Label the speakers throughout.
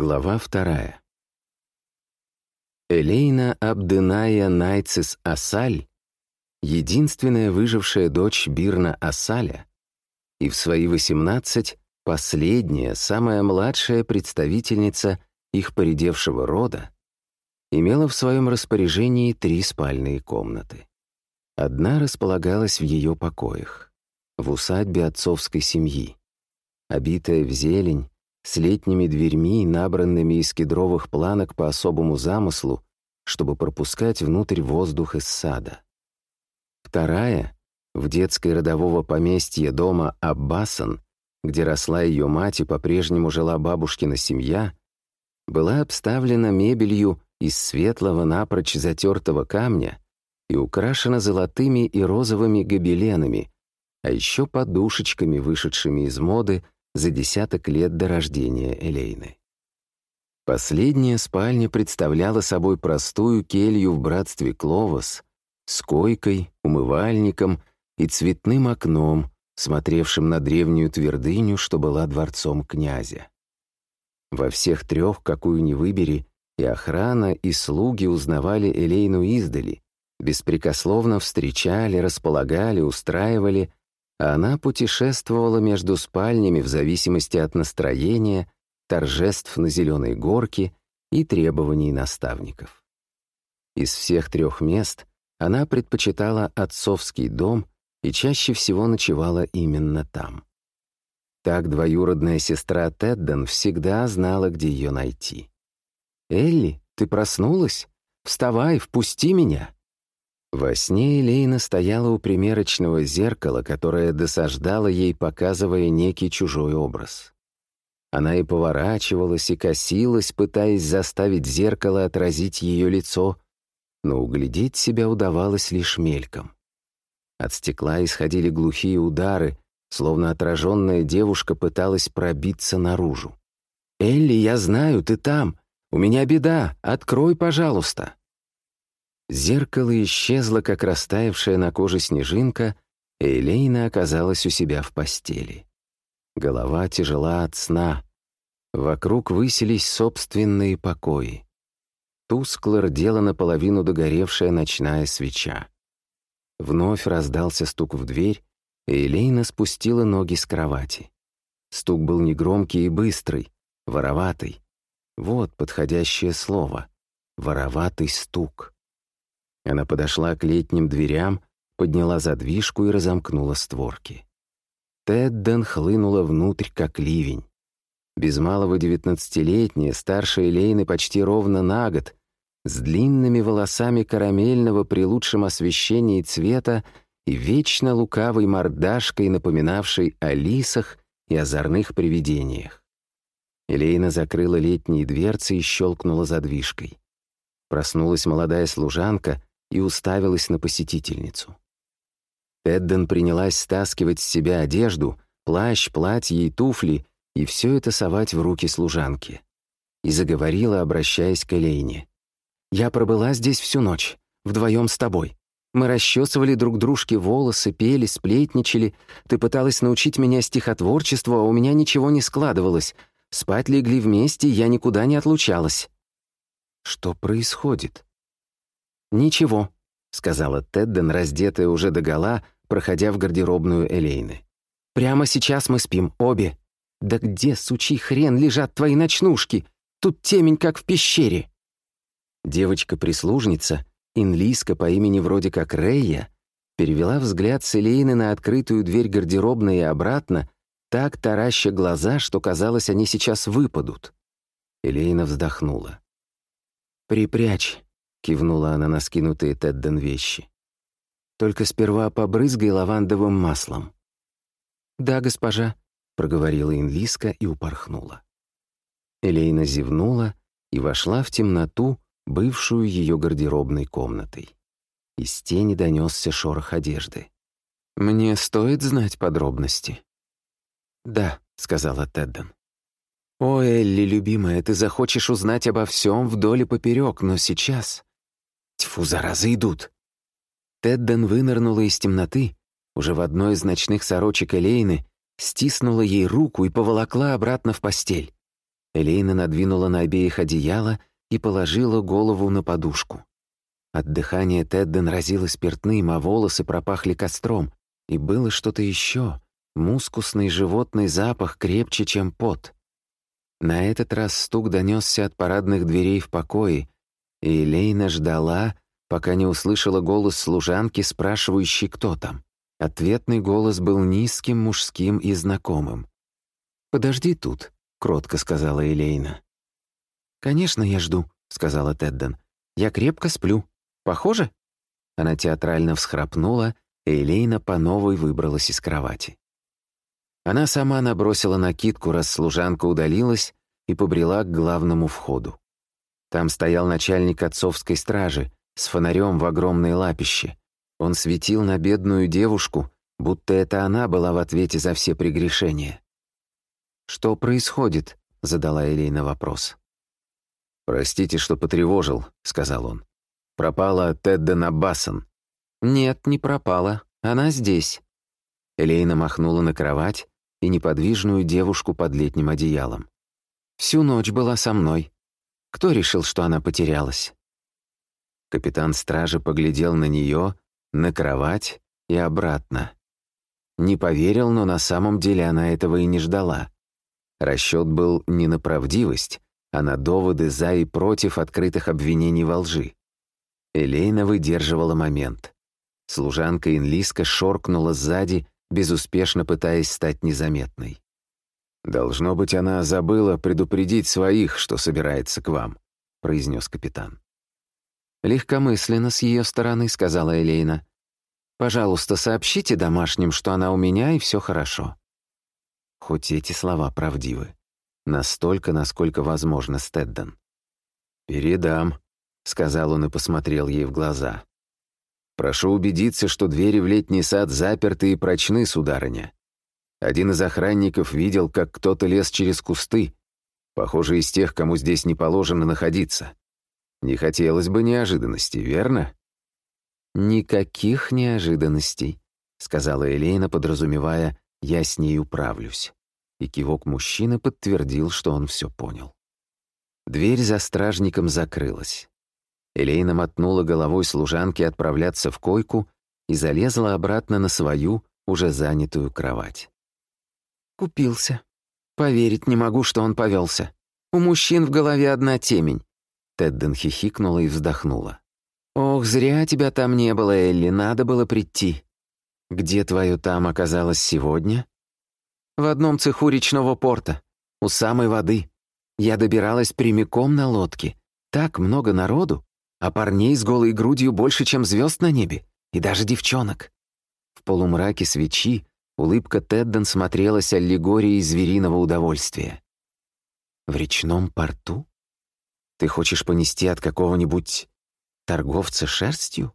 Speaker 1: Глава вторая. Элейна Абденая Найцис Асаль, единственная выжившая дочь Бирна Асаля, и в свои 18 последняя, самая младшая представительница их поредевшего рода, имела в своем распоряжении три спальные комнаты. Одна располагалась в ее покоях, в усадьбе отцовской семьи, обитая в зелень, с летними дверьми, набранными из кедровых планок по особому замыслу, чтобы пропускать внутрь воздух из сада. Вторая — в детской родового поместье дома Аббасан, где росла ее мать и по-прежнему жила бабушкина семья, была обставлена мебелью из светлого напрочь затертого камня и украшена золотыми и розовыми гобеленами, а еще подушечками, вышедшими из моды за десяток лет до рождения Элейны. Последняя спальня представляла собой простую келью в братстве Кловос с койкой, умывальником и цветным окном, смотревшим на древнюю твердыню, что была дворцом князя. Во всех трех, какую ни выбери, и охрана, и слуги узнавали Элейну издали, беспрекословно встречали, располагали, устраивали, она путешествовала между спальнями в зависимости от настроения, торжеств на зеленой горке и требований наставников. Из всех трех мест она предпочитала отцовский дом и чаще всего ночевала именно там. Так двоюродная сестра Тедден всегда знала, где ее найти. «Элли, ты проснулась? Вставай, впусти меня!» Во сне Элейна стояла у примерочного зеркала, которое досаждало ей, показывая некий чужой образ. Она и поворачивалась, и косилась, пытаясь заставить зеркало отразить ее лицо, но углядеть себя удавалось лишь мельком. От стекла исходили глухие удары, словно отраженная девушка пыталась пробиться наружу. «Элли, я знаю, ты там! У меня беда! Открой, пожалуйста!» Зеркало исчезло, как растаявшая на коже снежинка, и Элейна оказалась у себя в постели. Голова тяжела от сна. Вокруг высились собственные покои. Тускло рдела наполовину догоревшая ночная свеча. Вновь раздался стук в дверь, и Элейна спустила ноги с кровати. Стук был негромкий и быстрый, вороватый. Вот подходящее слово — вороватый стук. Она подошла к летним дверям, подняла задвижку и разомкнула створки. Тедден хлынула внутрь, как ливень. Без малого девятнадцатилетняя, старшая Лейны почти ровно на год, с длинными волосами карамельного при лучшем освещении цвета и вечно лукавой мордашкой, напоминавшей о лисах и озорных привидениях. Элейна закрыла летние дверцы и щелкнула задвижкой. Проснулась молодая служанка и уставилась на посетительницу. Эдден принялась стаскивать с себя одежду, плащ, платье и туфли, и все это совать в руки служанки. И заговорила, обращаясь к Элейне. «Я пробыла здесь всю ночь, вдвоем с тобой. Мы расчесывали друг дружке волосы, пели, сплетничали. Ты пыталась научить меня стихотворчеству, а у меня ничего не складывалось. Спать легли вместе, я никуда не отлучалась». «Что происходит?» «Ничего», — сказала Тедден, раздетая уже догола, проходя в гардеробную Элейны. «Прямо сейчас мы спим, обе. Да где, сучий хрен, лежат твои ночнушки? Тут темень, как в пещере». Девочка-прислужница, инлиска по имени вроде как Рейя, перевела взгляд с Элейны на открытую дверь гардеробной и обратно, так тараща глаза, что казалось, они сейчас выпадут. Элейна вздохнула. «Припрячь», — кивнула она на скинутые Тедден вещи. «Только сперва побрызгай лавандовым маслом». «Да, госпожа», — проговорила Инлиска и упорхнула. Элейна зевнула и вошла в темноту, бывшую ее гардеробной комнатой. Из тени донесся шорох одежды. «Мне стоит знать подробности?» «Да», — сказала Тедден. «О, Элли, любимая, ты захочешь узнать обо всем вдоль и поперек, но сейчас...» Тьфу, заразы идут. Тедден вынырнула из темноты, уже в одной из ночных сорочек Элейны, стиснула ей руку и поволокла обратно в постель. Элейна надвинула на обеих одеяло и положила голову на подушку. От дыхания Тедден разило спиртным, а волосы пропахли костром. И было что-то еще. Мускусный животный запах крепче, чем пот. На этот раз стук донесся от парадных дверей в покое, и Элейна ждала, пока не услышала голос служанки, спрашивающей, кто там. Ответный голос был низким, мужским и знакомым. «Подожди тут», — кротко сказала Элейна. «Конечно, я жду», — сказала Тедден. «Я крепко сплю. Похоже?» Она театрально всхрапнула, и Элейна по новой выбралась из кровати. Она сама набросила накидку, раз служанка удалилась, и побрела к главному входу. Там стоял начальник отцовской стражи с фонарем в огромной лапище. Он светил на бедную девушку, будто это она была в ответе за все прегрешения. «Что происходит?» — задала Элейна вопрос. «Простите, что потревожил», — сказал он. «Пропала Тедда Набасан». «Нет, не пропала. Она здесь». Элейна махнула на кровать и неподвижную девушку под летним одеялом. «Всю ночь была со мной. Кто решил, что она потерялась?» Капитан стражи поглядел на нее, на кровать и обратно. Не поверил, но на самом деле она этого и не ждала. Расчет был не на правдивость, а на доводы за и против открытых обвинений во лжи. Элейна выдерживала момент. Служанка Инлиска шоркнула сзади, безуспешно пытаясь стать незаметной. «Должно быть, она забыла предупредить своих, что собирается к вам», — произнес капитан. «Легкомысленно с ее стороны», — сказала Элейна. «Пожалуйста, сообщите домашним, что она у меня, и все хорошо». Хоть эти слова правдивы. Настолько, насколько возможно, Стэдден. «Передам», — сказал он и посмотрел ей в глаза. «Прошу убедиться, что двери в летний сад заперты и прочны, сударыня. Один из охранников видел, как кто-то лез через кусты, похоже, из тех, кому здесь не положено находиться. Не хотелось бы неожиданностей, верно?» «Никаких неожиданностей», — сказала Элейна, подразумевая, «я с ней управлюсь». И кивок мужчины подтвердил, что он все понял. Дверь за стражником закрылась. Элейна мотнула головой служанки отправляться в койку и залезла обратно на свою, уже занятую кровать. «Купился. Поверить не могу, что он повелся. У мужчин в голове одна темень». Тедден хихикнула и вздохнула. «Ох, зря тебя там не было, Элли, надо было прийти. Где твое там оказалось сегодня?» «В одном цеху речного порта, у самой воды. Я добиралась прямиком на лодке. Так много народу, а парней с голой грудью больше, чем звезд на небе, и даже девчонок». В полумраке свечи Улыбка Тедден смотрелась аллегорией звериного удовольствия. «В речном порту? Ты хочешь понести от какого-нибудь торговца шерстью?»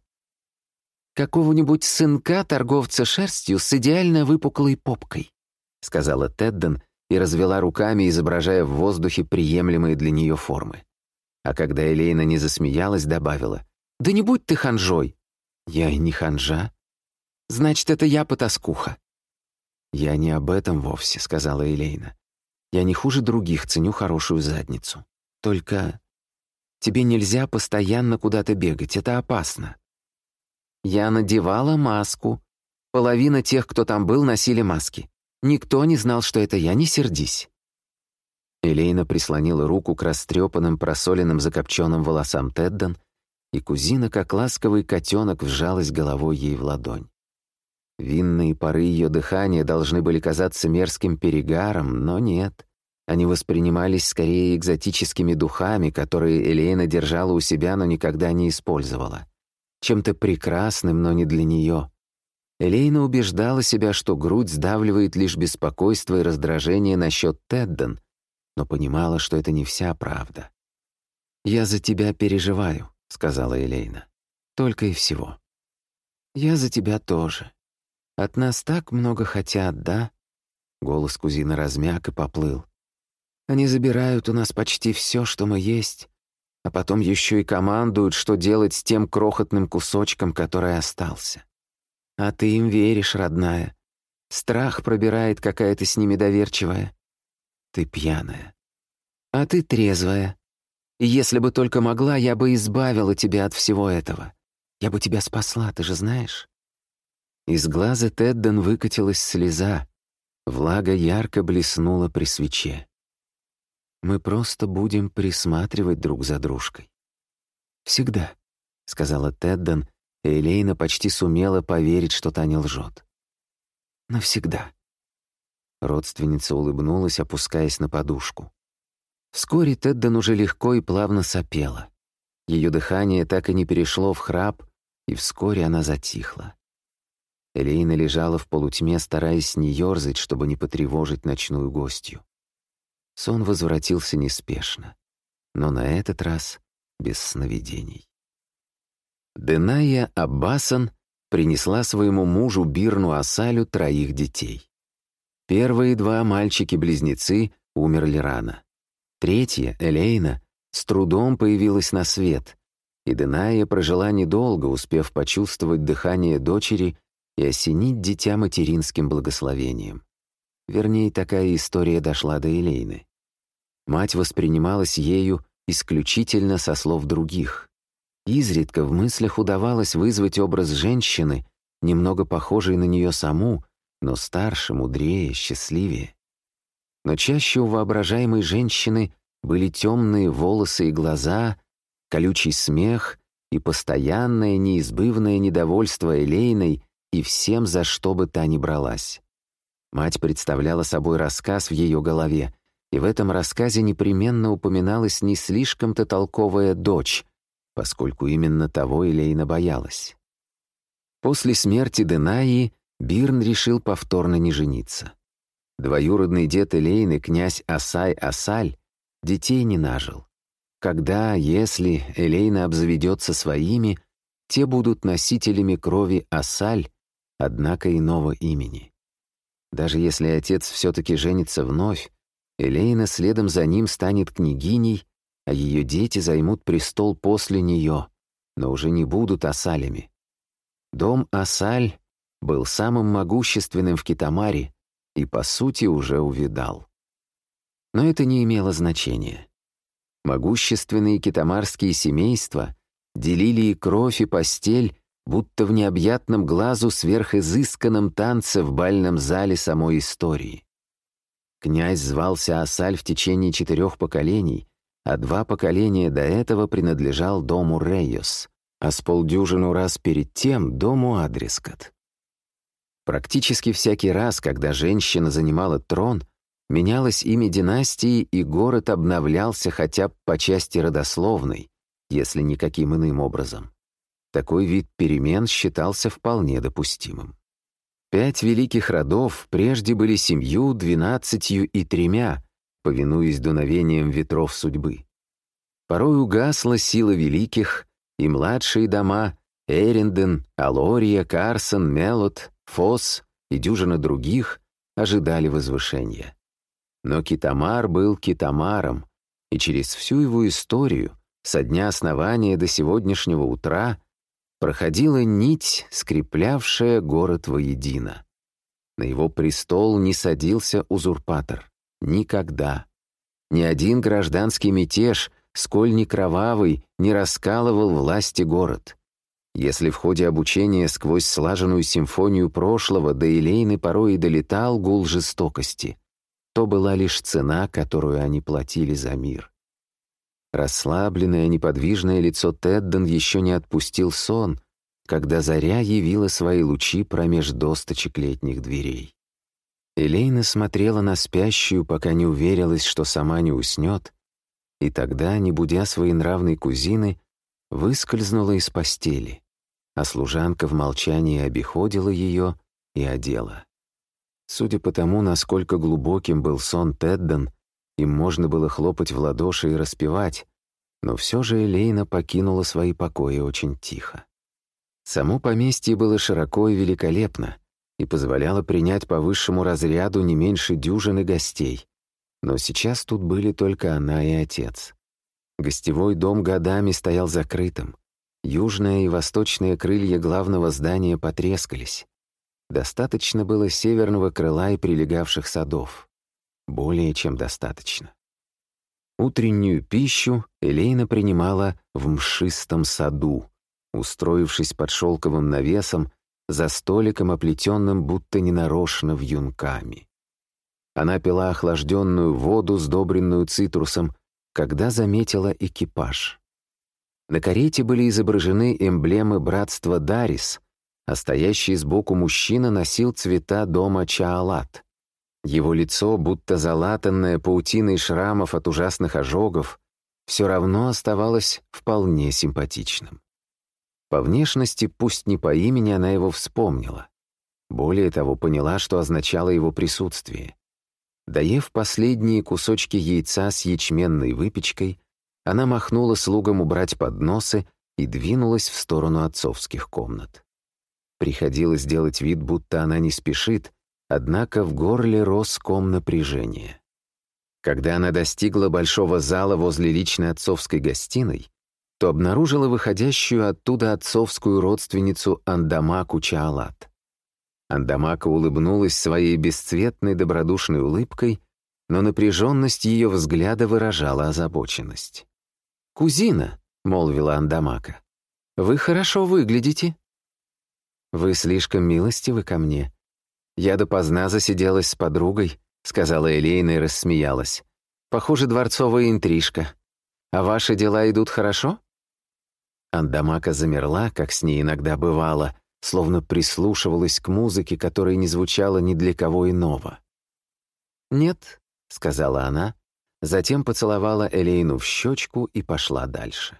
Speaker 1: «Какого-нибудь сынка торговца шерстью с идеально выпуклой попкой», сказала Тедден и развела руками, изображая в воздухе приемлемые для нее формы. А когда Элейна не засмеялась, добавила, «Да не будь ты ханжой!» «Я и не ханжа. Значит, это я потаскуха. «Я не об этом вовсе», — сказала Элейна. «Я не хуже других ценю хорошую задницу. Только тебе нельзя постоянно куда-то бегать, это опасно». Я надевала маску. Половина тех, кто там был, носили маски. Никто не знал, что это я, не сердись. Элейна прислонила руку к растрепанным, просоленным, закопченным волосам Тедден, и кузина, как ласковый котенок, вжалась головой ей в ладонь. Винные пары ее дыхания должны были казаться мерзким перегаром, но нет. Они воспринимались скорее экзотическими духами, которые Элейна держала у себя, но никогда не использовала. Чем-то прекрасным, но не для нее. Элейна убеждала себя, что грудь сдавливает лишь беспокойство и раздражение насчет Тедден, но понимала, что это не вся правда. «Я за тебя переживаю», — сказала Элейна. «Только и всего». «Я за тебя тоже», от нас так много хотят, да?» Голос кузина размяк и поплыл. «Они забирают у нас почти все, что мы есть, а потом еще и командуют, что делать с тем крохотным кусочком, который остался. А ты им веришь, родная. Страх пробирает какая-то с ними доверчивая. Ты пьяная. А ты трезвая. И если бы только могла, я бы избавила тебя от всего этого. Я бы тебя спасла, ты же знаешь». Из глаза Тедден выкатилась слеза. Влага ярко блеснула при свече. «Мы просто будем присматривать друг за дружкой». «Всегда», — сказала Тедден, и Элейна почти сумела поверить, что та не лжет. «Навсегда». Родственница улыбнулась, опускаясь на подушку. Вскоре Тедден уже легко и плавно сопела. Ее дыхание так и не перешло в храп, и вскоре она затихла. Элейна лежала в полутьме, стараясь не ёрзать, чтобы не потревожить ночную гостью. Сон возвратился неспешно, но на этот раз без сновидений. Деная Аббасан принесла своему мужу Бирну Асалю троих детей. Первые два мальчики-близнецы умерли рано. Третья, Элейна, с трудом появилась на свет, и Деная прожила недолго, успев почувствовать дыхание дочери и осенить дитя материнским благословением. Вернее, такая история дошла до Элейны. Мать воспринималась ею исключительно со слов других. Изредка в мыслях удавалось вызвать образ женщины, немного похожей на нее саму, но старше, мудрее, счастливее. Но чаще у воображаемой женщины были темные волосы и глаза, колючий смех и постоянное неизбывное недовольство Элейной и всем, за что бы та ни бралась. Мать представляла собой рассказ в ее голове, и в этом рассказе непременно упоминалась не слишком-то толковая дочь, поскольку именно того Элейна боялась. После смерти Денаи Бирн решил повторно не жениться. Двоюродный дед Элейны, князь Асай-Асаль, детей не нажил. Когда, если Элейна обзаведется своими, те будут носителями крови Асаль однако иного имени. Даже если отец все-таки женится вновь, Элейна следом за ним станет княгиней, а ее дети займут престол после нее, но уже не будут Асалями. Дом Асаль был самым могущественным в Китамаре и, по сути, уже увидал. Но это не имело значения. Могущественные китамарские семейства делили и кровь, и постель будто в необъятном глазу сверхизысканном танце в бальном зале самой истории. Князь звался Асаль в течение четырех поколений, а два поколения до этого принадлежал дому Рейос, а с полдюжину раз перед тем — дому Адрескот. Практически всякий раз, когда женщина занимала трон, менялось имя династии, и город обновлялся хотя бы по части родословной, если никаким иным образом. Такой вид перемен считался вполне допустимым. Пять великих родов прежде были семью, двенадцатью и тремя, повинуясь дуновениям ветров судьбы. Порой угасла сила великих, и младшие дома — Эринден, Алория, Карсон, Мелот, Фос и дюжина других — ожидали возвышения. Но Китамар был Китамаром, и через всю его историю, со дня основания до сегодняшнего утра, проходила нить, скреплявшая город воедино. На его престол не садился узурпатор. Никогда. Ни один гражданский мятеж, сколь ни кровавый, не раскалывал власти город. Если в ходе обучения сквозь слаженную симфонию прошлого до Элейны порой и долетал гул жестокости, то была лишь цена, которую они платили за мир. Расслабленное, неподвижное лицо Тедден еще не отпустил сон, когда заря явила свои лучи промеж досточек летних дверей. Элейна смотрела на спящую, пока не уверилась, что сама не уснет, и тогда, не будя своей нравной кузины, выскользнула из постели, а служанка в молчании обиходила ее и одела. Судя по тому, насколько глубоким был сон Тедден, им можно было хлопать в ладоши и распевать, но все же Элейна покинула свои покои очень тихо. Само поместье было широко и великолепно и позволяло принять по высшему разряду не меньше дюжины гостей. Но сейчас тут были только она и отец. Гостевой дом годами стоял закрытым. Южное и восточные крылья главного здания потрескались. Достаточно было северного крыла и прилегавших садов. Более чем достаточно. Утреннюю пищу Элейна принимала в мшистом саду, устроившись под шелковым навесом за столиком, оплетенным будто ненарочно вьюнками. Она пила охлажденную воду, сдобренную цитрусом, когда заметила экипаж. На карете были изображены эмблемы братства Дарис, а стоящий сбоку мужчина носил цвета дома Чаалат. Его лицо, будто залатанное паутиной шрамов от ужасных ожогов, все равно оставалось вполне симпатичным. По внешности, пусть не по имени, она его вспомнила. Более того, поняла, что означало его присутствие. Доев последние кусочки яйца с ячменной выпечкой, она махнула слугам убрать подносы и двинулась в сторону отцовских комнат. Приходилось делать вид, будто она не спешит, однако в горле рос ком напряжения. Когда она достигла большого зала возле личной отцовской гостиной, то обнаружила выходящую оттуда отцовскую родственницу Андамаку Чаалат. Андамака улыбнулась своей бесцветной добродушной улыбкой, но напряженность ее взгляда выражала озабоченность. «Кузина», — молвила Андамака, — «вы хорошо выглядите». «Вы слишком милостивы ко мне. Я допоздна засиделась с подругой», — сказала Элейна и рассмеялась. «Похоже, дворцовая интрижка. А ваши дела идут хорошо?» Андамака замерла, как с ней иногда бывало, словно прислушивалась к музыке, которая не звучала ни для кого иного. «Нет», — сказала она, затем поцеловала Элейну в щечку и пошла дальше.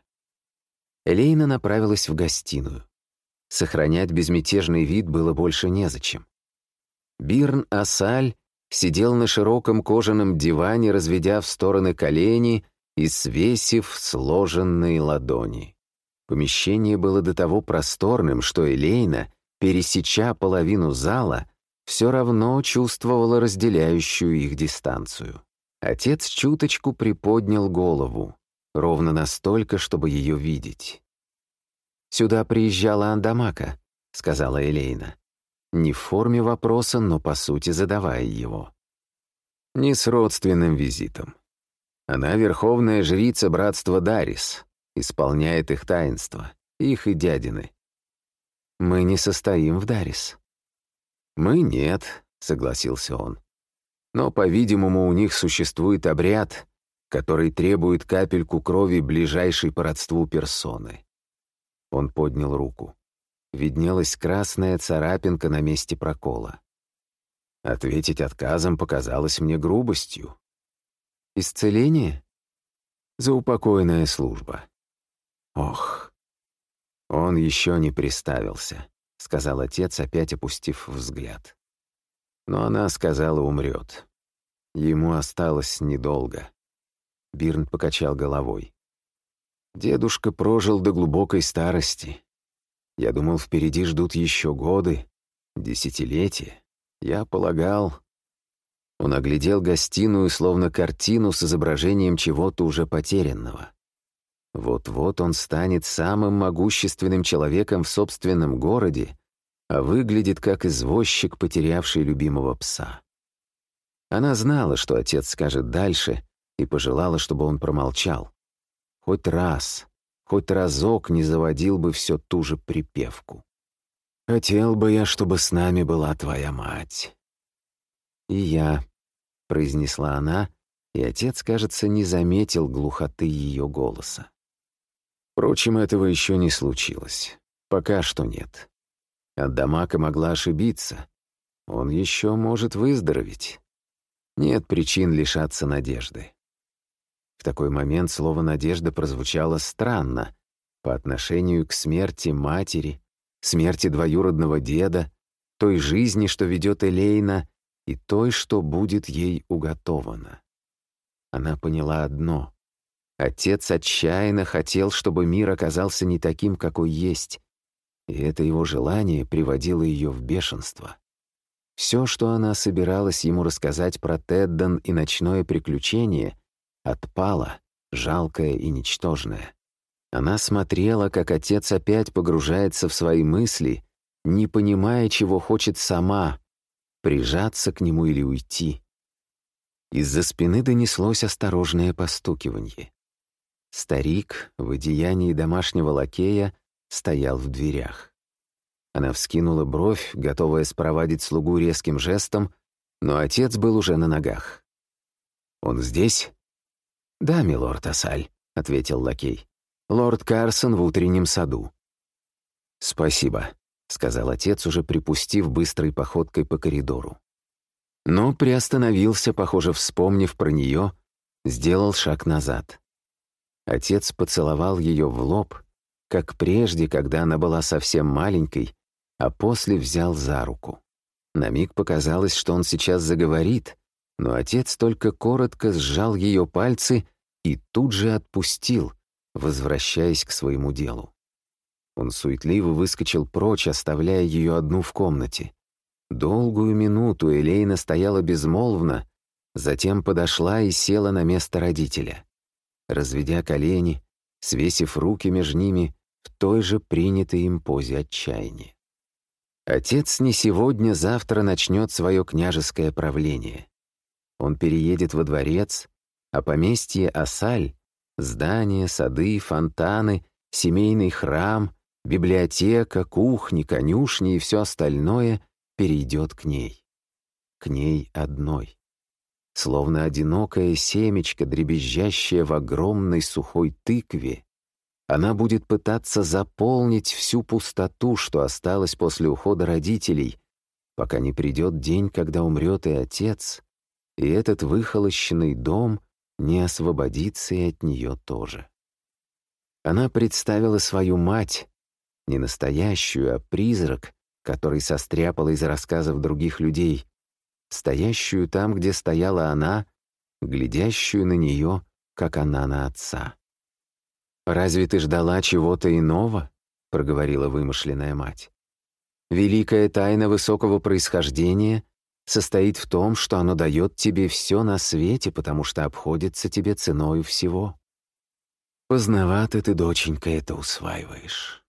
Speaker 1: Элейна направилась в гостиную. Сохранять безмятежный вид было больше незачем. Бирн Асаль сидел на широком кожаном диване, разведя в стороны колени и свесив сложенные ладони. Помещение было до того просторным, что Элейна, пересеча половину зала, все равно чувствовала разделяющую их дистанцию. Отец чуточку приподнял голову, ровно настолько, чтобы ее видеть. «Сюда приезжала Андамака», — сказала Элейна. Не в форме вопроса, но по сути задавая его. Не с родственным визитом. Она верховная жрица братства Дарис, исполняет их таинство, их и дядины. Мы не состоим в Дарис. Мы нет, согласился он. Но, по-видимому, у них существует обряд, который требует капельку крови ближайшей по родству персоны. Он поднял руку. Виднелась красная царапинка на месте прокола. Ответить отказом показалось мне грубостью. Исцеление? Заупокойная служба. «Ох, он еще не приставился», — сказал отец, опять опустив взгляд. Но она сказала, умрет. Ему осталось недолго. Бирн покачал головой. Дедушка прожил до глубокой старости. Я думал, впереди ждут еще годы, десятилетия. Я полагал... Он оглядел гостиную, словно картину с изображением чего-то уже потерянного. Вот-вот он станет самым могущественным человеком в собственном городе, а выглядит как извозчик, потерявший любимого пса. Она знала, что отец скажет дальше, и пожелала, чтобы он промолчал. Хоть раз, хоть разок не заводил бы все ту же припевку. «Хотел бы я, чтобы с нами была твоя мать». «И я», — произнесла она, и отец, кажется, не заметил глухоты ее голоса. Впрочем, этого еще не случилось. Пока что нет. Адамака могла ошибиться. Он еще может выздороветь. Нет причин лишаться надежды. В такой момент слово «надежда» прозвучало странно по отношению к смерти матери, смерти двоюродного деда, той жизни, что ведет Элейна, и той, что будет ей уготовано. Она поняла одно Отец отчаянно хотел, чтобы мир оказался не таким, какой есть, и это его желание приводило ее в бешенство. Все, что она собиралась ему рассказать про Тедден и ночное приключение, отпало, жалкое и ничтожное. Она смотрела, как отец опять погружается в свои мысли, не понимая, чего хочет сама, прижаться к нему или уйти. Из-за спины донеслось осторожное постукивание. Старик в одеянии домашнего лакея стоял в дверях. Она вскинула бровь, готовая спровадить слугу резким жестом, но отец был уже на ногах. «Он здесь?» «Да, милорд Асаль», — ответил лакей. «Лорд Карсон в утреннем саду». «Спасибо», — сказал отец, уже припустив быстрой походкой по коридору. Но приостановился, похоже, вспомнив про нее, сделал шаг назад. Отец поцеловал ее в лоб, как прежде, когда она была совсем маленькой, а после взял за руку. На миг показалось, что он сейчас заговорит, но отец только коротко сжал ее пальцы и тут же отпустил, возвращаясь к своему делу. Он суетливо выскочил прочь, оставляя ее одну в комнате. Долгую минуту Элейна стояла безмолвно, затем подошла и села на место родителя. Разведя колени, свесив руки между ними в той же принятой им позе отчаяния. Отец не сегодня-завтра начнет свое княжеское правление. Он переедет во дворец, а поместье Асаль — здания, сады, фонтаны, семейный храм, библиотека, кухни, конюшни и все остальное перейдет к ней. К ней одной. Словно одинокое семечко, дребезжащее в огромной сухой тыкве, она будет пытаться заполнить всю пустоту, что осталось после ухода родителей, пока не придет день, когда умрет и отец, и этот выхолощенный дом не освободится и от нее тоже. Она представила свою мать, не настоящую, а призрак, который состряпала из рассказов других людей, стоящую там, где стояла она, глядящую на нее, как она на отца. «Разве ты ждала чего-то иного?» — проговорила вымышленная мать. «Великая тайна высокого происхождения состоит в том, что оно дает тебе все на свете, потому что обходится тебе ценою всего. Поздновато ты, доченька, это усваиваешь».